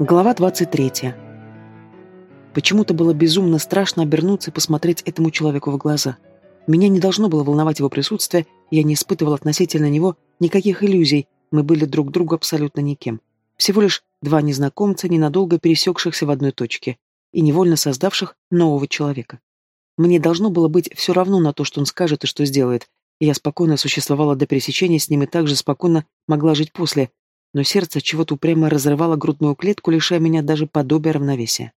Глава 23. Почему-то было безумно страшно обернуться и посмотреть этому человеку в глаза. Меня не должно было волновать его присутствие, я не испытывал относительно него никаких иллюзий, мы были друг другу абсолютно никем. Всего лишь два незнакомца, ненадолго пересекшихся в одной точке и невольно создавших нового человека. Мне должно было быть все равно на то, что он скажет и что сделает, и я спокойно существовала до пересечения с ним и также спокойно могла жить после, но сердце чего-то упрямо разрывало грудную клетку, лишая меня даже подобия равновесия.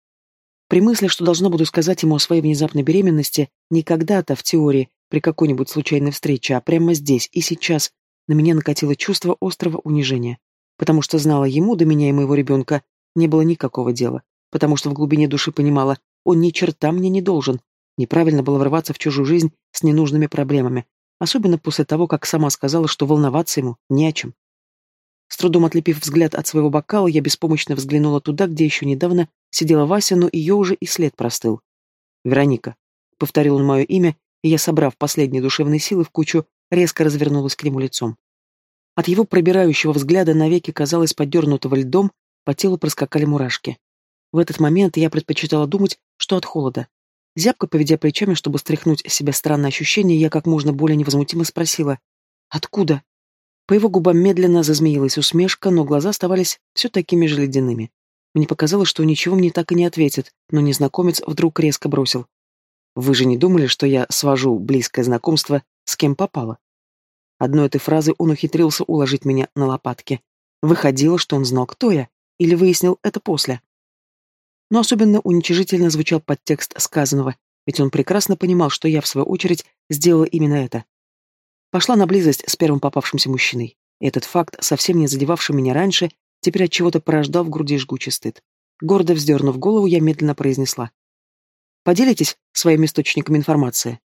При мысли, что должна буду сказать ему о своей внезапной беременности, не когда-то, в теории, при какой-нибудь случайной встрече, а прямо здесь и сейчас, на меня накатило чувство острого унижения. Потому что знала ему, до меня и моего ребенка, не было никакого дела. Потому что в глубине души понимала, он ни черта мне не должен. Неправильно было врываться в чужую жизнь с ненужными проблемами. Особенно после того, как сама сказала, что волноваться ему не о чем. С трудом отлепив взгляд от своего бокала, я беспомощно взглянула туда, где еще недавно сидела Вася, но ее уже и след простыл. «Вероника», — повторил он мое имя, и я, собрав последние душевные силы в кучу, резко развернулась к нему лицом. От его пробирающего взгляда навеки казалось подернутого льдом, по телу проскакали мурашки. В этот момент я предпочитала думать, что от холода. Зябко поведя плечами, чтобы стряхнуть с себя странное ощущение, я как можно более невозмутимо спросила «Откуда?» По его губам медленно зазмеилась усмешка, но глаза оставались все такими же ледяными. Мне показалось, что ничего мне так и не ответит, но незнакомец вдруг резко бросил. «Вы же не думали, что я свожу близкое знакомство с кем попало?» Одной этой фразы он ухитрился уложить меня на лопатки. Выходило, что он знал, кто я, или выяснил это после. Но особенно уничижительно звучал подтекст сказанного, ведь он прекрасно понимал, что я, в свою очередь, сделала именно это. Пошла на близость с первым попавшимся мужчиной. Этот факт, совсем не задевавший меня раньше, теперь от чего-то порождал в груди жгучий стыд. Гордо вздернув голову, я медленно произнесла. «Поделитесь своим источником информации?»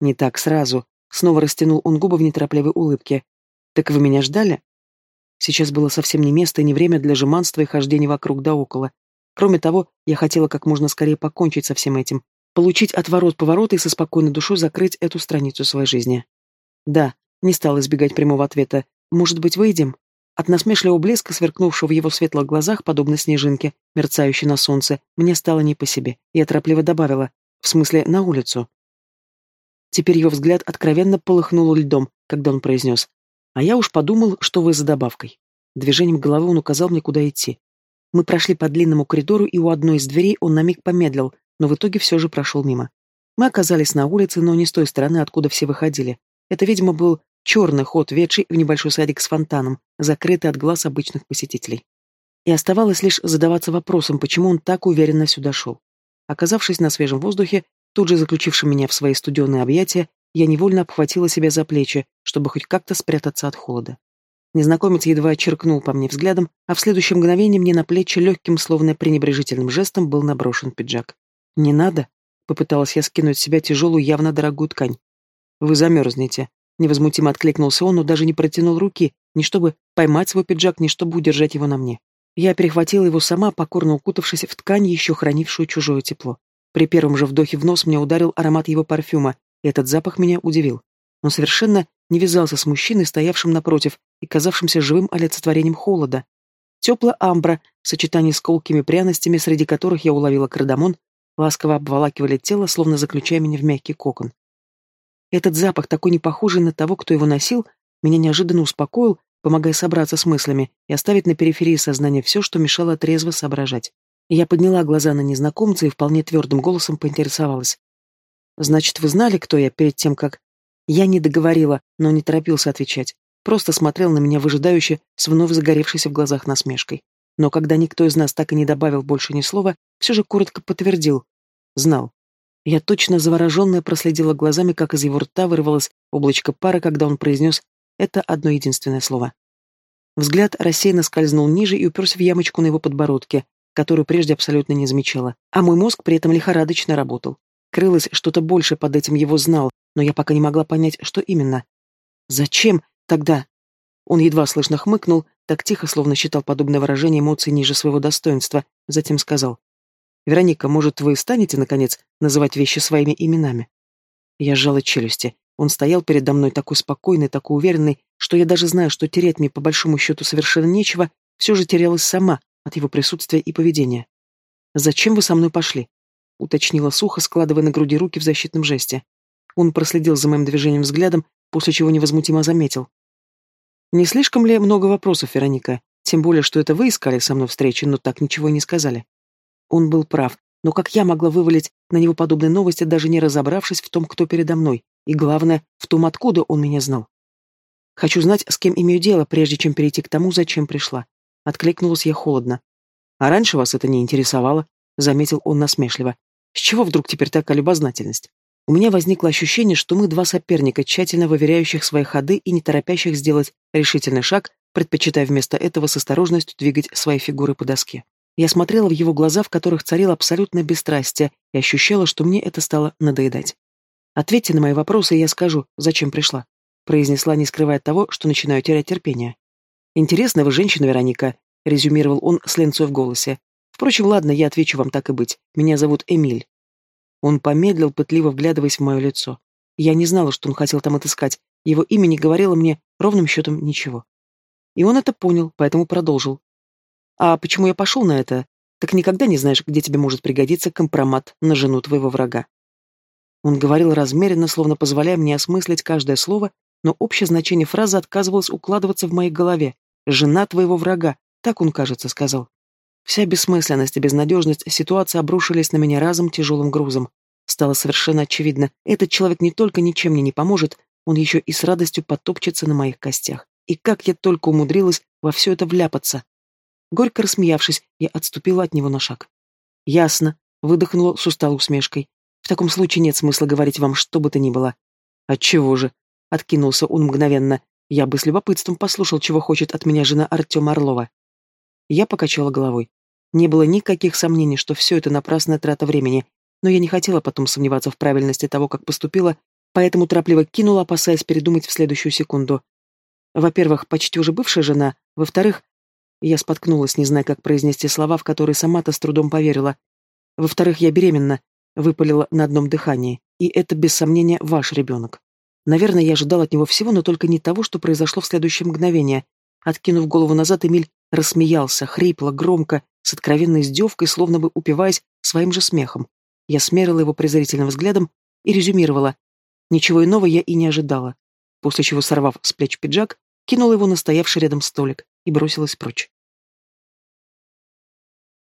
«Не так сразу», — снова растянул он губы в неторопливой улыбке. «Так вы меня ждали?» Сейчас было совсем не место и не время для жеманства и хождения вокруг да около. Кроме того, я хотела как можно скорее покончить со всем этим, получить отворот-поворот и со спокойной душой закрыть эту страницу своей жизни. Да, не стал избегать прямого ответа. Может быть, выйдем? От насмешливого блеска, сверкнувшего в его светлых глазах, подобно снежинке, мерцающей на солнце, мне стало не по себе. Я торопливо добавила. В смысле, на улицу. Теперь его взгляд откровенно полыхнул льдом, когда он произнес. А я уж подумал, что вы за добавкой. Движением головы он указал мне, куда идти. Мы прошли по длинному коридору, и у одной из дверей он на миг помедлил, но в итоге все же прошел мимо. Мы оказались на улице, но не с той стороны, откуда все выходили. Это, видимо, был черный ход, ведший в небольшой садик с фонтаном, закрытый от глаз обычных посетителей. И оставалось лишь задаваться вопросом, почему он так уверенно сюда шел. Оказавшись на свежем воздухе, тут же заключивший меня в свои студенные объятия, я невольно обхватила себя за плечи, чтобы хоть как-то спрятаться от холода. Незнакомец едва черкнул по мне взглядом, а в следующее мгновение мне на плечи легким, словно пренебрежительным жестом был наброшен пиджак. «Не надо», — попыталась я скинуть с себя тяжелую, явно дорогую ткань. «Вы замерзнете», — невозмутимо откликнулся он, но даже не протянул руки, ни чтобы поймать свой пиджак, ни чтобы удержать его на мне. Я перехватила его сама, покорно укутавшись в ткань, еще хранившую чужое тепло. При первом же вдохе в нос мне ударил аромат его парфюма, и этот запах меня удивил. Он совершенно не вязался с мужчиной, стоявшим напротив и казавшимся живым олицетворением холода. Теплая амбра в сочетании с колкими пряностями, среди которых я уловила кардамон, ласково обволакивали тело, словно заключая меня в мягкий кокон. Этот запах, такой не похожий на того, кто его носил, меня неожиданно успокоил, помогая собраться с мыслями и оставить на периферии сознания все, что мешало трезво соображать. Я подняла глаза на незнакомца и вполне твердым голосом поинтересовалась. «Значит, вы знали, кто я перед тем, как...» Я не договорила, но не торопился отвечать. Просто смотрел на меня выжидающе, с вновь загоревшейся в глазах насмешкой. Но когда никто из нас так и не добавил больше ни слова, все же коротко подтвердил. Знал. Я точно завороженная проследила глазами, как из его рта вырвалось облачко пара, когда он произнес это одно единственное слово. Взгляд рассеянно скользнул ниже и уперся в ямочку на его подбородке, которую прежде абсолютно не замечала, а мой мозг при этом лихорадочно работал. Крылось что-то больше под этим его знал, но я пока не могла понять, что именно. «Зачем тогда?» Он едва слышно хмыкнул, так тихо, словно считал подобное выражение эмоций ниже своего достоинства, затем сказал. «Вероника, может, вы станете, наконец, называть вещи своими именами?» Я сжала челюсти. Он стоял передо мной такой спокойный, такой уверенный, что я даже знаю, что терять мне по большому счету совершенно нечего, все же терялась сама, от его присутствия и поведения. «Зачем вы со мной пошли?» — уточнила сухо, складывая на груди руки в защитном жесте. Он проследил за моим движением взглядом, после чего невозмутимо заметил. «Не слишком ли много вопросов, Вероника? Тем более, что это вы искали со мной встречи, но так ничего и не сказали». Он был прав, но как я могла вывалить на него подобные новости, даже не разобравшись в том, кто передо мной, и, главное, в том, откуда он меня знал? Хочу знать, с кем имею дело, прежде чем перейти к тому, зачем пришла. Откликнулась я холодно. А раньше вас это не интересовало, заметил он насмешливо. С чего вдруг теперь такая любознательность? У меня возникло ощущение, что мы два соперника, тщательно выверяющих свои ходы и не торопящих сделать решительный шаг, предпочитая вместо этого с осторожностью двигать свои фигуры по доске. Я смотрела в его глаза, в которых царило абсолютное бесстрастие, и ощущала, что мне это стало надоедать. «Ответьте на мои вопросы, и я скажу, зачем пришла», произнесла, не скрывая того, что начинаю терять терпение. «Интересная вы женщина, Вероника», — резюмировал он с ленцой в голосе. «Впрочем, ладно, я отвечу вам так и быть. Меня зовут Эмиль. Он помедлил, пытливо вглядываясь в мое лицо. Я не знала, что он хотел там отыскать. Его имя не говорило мне ровным счетом ничего. И он это понял, поэтому продолжил. «А почему я пошел на это? Так никогда не знаешь, где тебе может пригодиться компромат на жену твоего врага». Он говорил размеренно, словно позволяя мне осмыслить каждое слово, но общее значение фразы отказывалось укладываться в моей голове. «Жена твоего врага», так он, кажется, сказал. Вся бессмысленность и безнадежность ситуации обрушились на меня разом тяжелым грузом. Стало совершенно очевидно, этот человек не только ничем мне не поможет, он еще и с радостью потопчется на моих костях. И как я только умудрилась во все это вляпаться. Горько рассмеявшись, я отступила от него на шаг. «Ясно», — выдохнула с усталой усмешкой. «В таком случае нет смысла говорить вам что бы то ни было». «Отчего же?» — откинулся он мгновенно. «Я бы с любопытством послушал, чего хочет от меня жена Артема Орлова». Я покачала головой. Не было никаких сомнений, что все это напрасная трата времени, но я не хотела потом сомневаться в правильности того, как поступила, поэтому торопливо кинула, опасаясь передумать в следующую секунду. Во-первых, почти уже бывшая жена, во-вторых, я споткнулась, не зная, как произнести слова, в которые сама-то с трудом поверила. Во-вторых, я беременна, выпалила на одном дыхании, и это, без сомнения, ваш ребенок. Наверное, я ожидал от него всего, но только не того, что произошло в следующее мгновение. Откинув голову назад, Эмиль рассмеялся, хрипло, громко, с откровенной издевкой, словно бы упиваясь своим же смехом. Я смерила его презрительным взглядом и резюмировала. Ничего иного я и не ожидала. После чего, сорвав с плеч пиджак, кинула его на стоявший рядом столик и бросилась прочь.